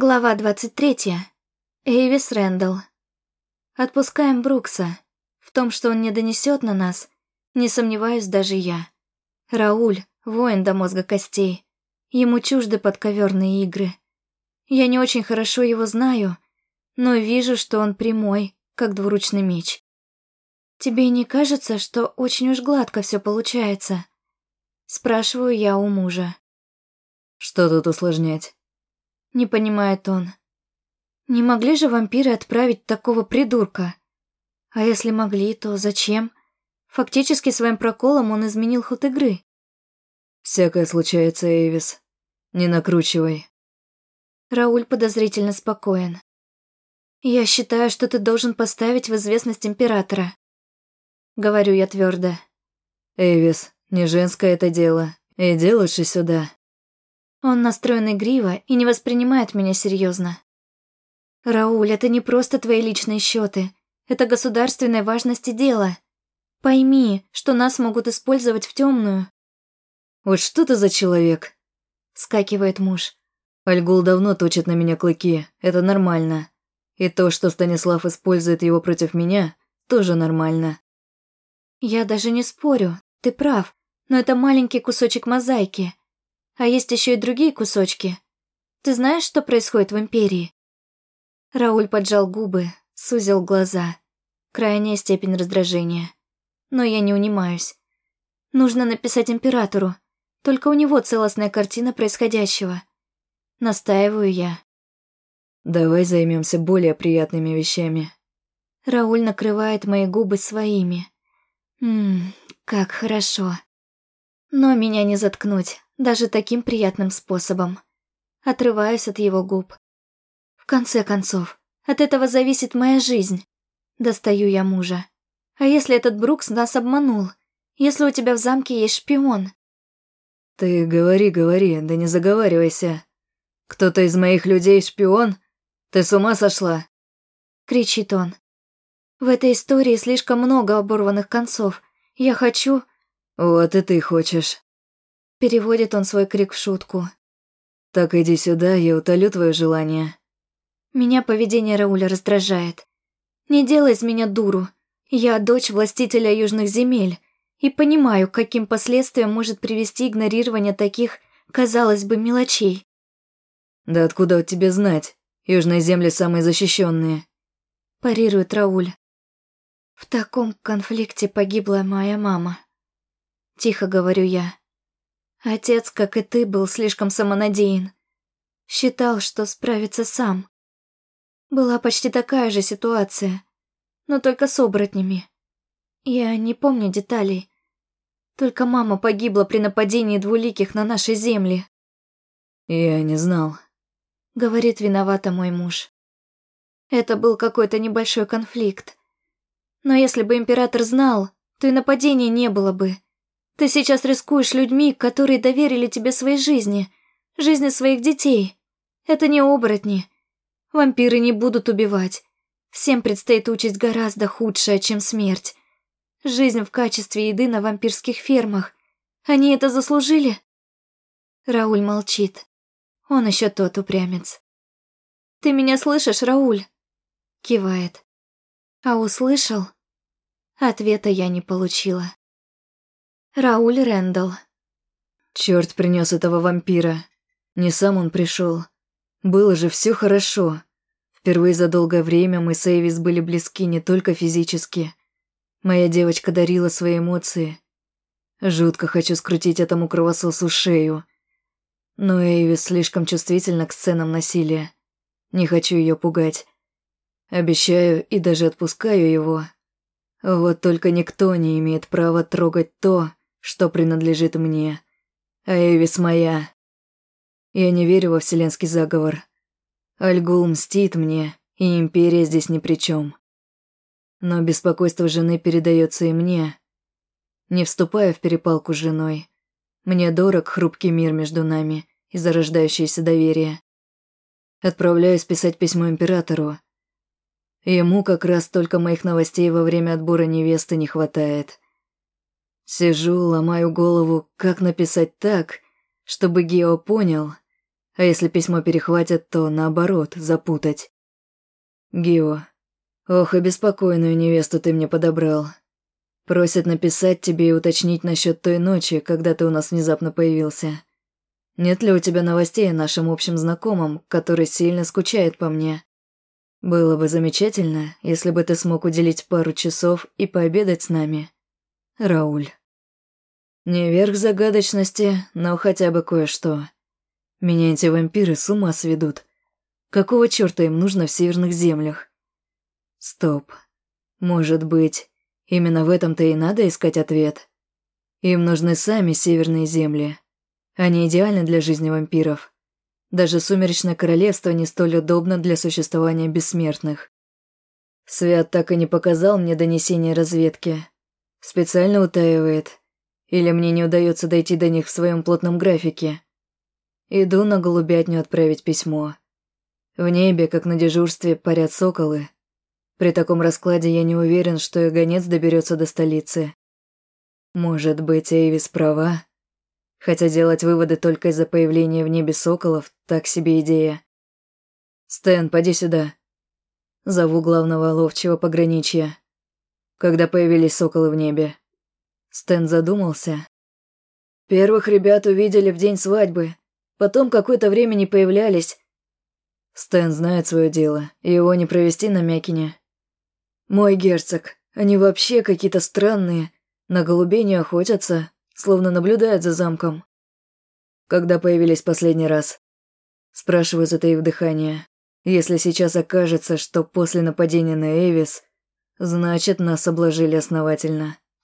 Глава 23. Эйвис Рэндалл. Отпускаем Брукса. В том, что он не донесет на нас, не сомневаюсь даже я. Рауль – воин до мозга костей. Ему чужды подковерные игры. Я не очень хорошо его знаю, но вижу, что он прямой, как двуручный меч. Тебе не кажется, что очень уж гладко все получается? Спрашиваю я у мужа. Что тут усложнять? Не понимает он. Не могли же вампиры отправить такого придурка? А если могли, то зачем? Фактически своим проколом он изменил ход игры. Всякое случается, Эйвис. Не накручивай. Рауль подозрительно спокоен. Я считаю, что ты должен поставить в известность императора. Говорю я твердо. Эйвис, не женское это дело. Иди лучше сюда. Он настроен игриво и не воспринимает меня серьезно. «Рауль, это не просто твои личные счеты. Это государственной важности дело. Пойми, что нас могут использовать в темную». «Вот что ты за человек?» — скакивает муж. «Альгул давно точит на меня клыки, это нормально. И то, что Станислав использует его против меня, тоже нормально». «Я даже не спорю, ты прав, но это маленький кусочек мозаики. А есть еще и другие кусочки. Ты знаешь, что происходит в Империи?» Рауль поджал губы, сузил глаза. Крайняя степень раздражения. Но я не унимаюсь. Нужно написать императору. Только у него целостная картина происходящего. Настаиваю я. Давай займемся более приятными вещами. Рауль накрывает мои губы своими. Ммм, как хорошо. Но меня не заткнуть даже таким приятным способом. Отрываюсь от его губ. В конце концов, от этого зависит моя жизнь. Достаю я мужа. А если этот Брукс нас обманул? Если у тебя в замке есть шпион? Ты говори, говори, да не заговаривайся. Кто-то из моих людей шпион? Ты с ума сошла? Кричит он. В этой истории слишком много оборванных концов. Я хочу... Вот и ты хочешь. Переводит он свой крик в шутку. «Так иди сюда, я утолю твое желание». Меня поведение Рауля раздражает. Не делай из меня дуру. Я дочь властителя южных земель и понимаю, к каким последствиям может привести игнорирование таких, казалось бы, мелочей. «Да откуда тебе знать? Южные земли самые защищенные. Парирует Рауль. В таком конфликте погибла моя мама. Тихо говорю я. Отец, как и ты, был слишком самонадеян. Считал, что справится сам. Была почти такая же ситуация, но только с оборотнями. Я не помню деталей. Только мама погибла при нападении двуликих на нашей земле. «Я не знал», — говорит виновата мой муж. Это был какой-то небольшой конфликт. Но если бы император знал, то и нападения не было бы. Ты сейчас рискуешь людьми, которые доверили тебе свои жизни, жизни своих детей. Это не оборотни. Вампиры не будут убивать. Всем предстоит участь гораздо худшая, чем смерть. Жизнь в качестве еды на вампирских фермах. Они это заслужили? Рауль молчит. Он еще тот упрямец. «Ты меня слышишь, Рауль?» Кивает. А услышал? Ответа я не получила. Рауль Рэндалл. Черт принес этого вампира. Не сам он пришел. Было же все хорошо. Впервые за долгое время мы с Эйвис были близки не только физически. Моя девочка дарила свои эмоции. Жутко хочу скрутить этому кровососу шею. Но Эйвис слишком чувствительна к сценам насилия. Не хочу ее пугать. Обещаю и даже отпускаю его. Вот только никто не имеет права трогать то, что принадлежит мне. А Эвис моя. Я не верю во вселенский заговор. Альгул мстит мне, и Империя здесь ни при чем. Но беспокойство жены передается и мне. Не вступая в перепалку с женой, мне дорог хрупкий мир между нами и зарождающееся доверие. Отправляюсь писать письмо императору. Ему как раз только моих новостей во время отбора невесты не хватает. Сижу, ломаю голову, как написать так, чтобы Гео понял, А если письмо перехватят, то наоборот, запутать. Гио, ох и беспокойную невесту ты мне подобрал. Просят написать тебе и уточнить насчет той ночи, когда ты у нас внезапно появился. Нет ли у тебя новостей о нашем общем знакомом, который сильно скучает по мне? Было бы замечательно, если бы ты смог уделить пару часов и пообедать с нами. Рауль. Не верх загадочности, но хотя бы кое-что. Меня эти вампиры с ума сведут. Какого черта им нужно в северных землях? Стоп. Может быть, именно в этом-то и надо искать ответ? Им нужны сами северные земли. Они идеальны для жизни вампиров. Даже сумеречное королевство не столь удобно для существования бессмертных. Свят так и не показал мне донесение разведки. Специально утаивает. Или мне не удается дойти до них в своем плотном графике. Иду на голубятню отправить письмо. В небе, как на дежурстве, парят соколы. При таком раскладе я не уверен, что и гонец доберется до столицы. Может быть, Эйвис права? Хотя делать выводы только из-за появления в небе соколов – так себе идея. «Стэн, поди сюда». Зову главного ловчего пограничья. Когда появились соколы в небе. Стэн задумался. Первых ребят увидели в день свадьбы. Потом какое-то время не появлялись. Стэн знает свое дело, его не провести на Мякине. Мой герцог, они вообще какие-то странные. На голубей не охотятся, словно наблюдают за замком. Когда появились последний раз? Спрашиваю, затаив дыхание. Если сейчас окажется, что после нападения на Эвис, значит, нас обложили основательно.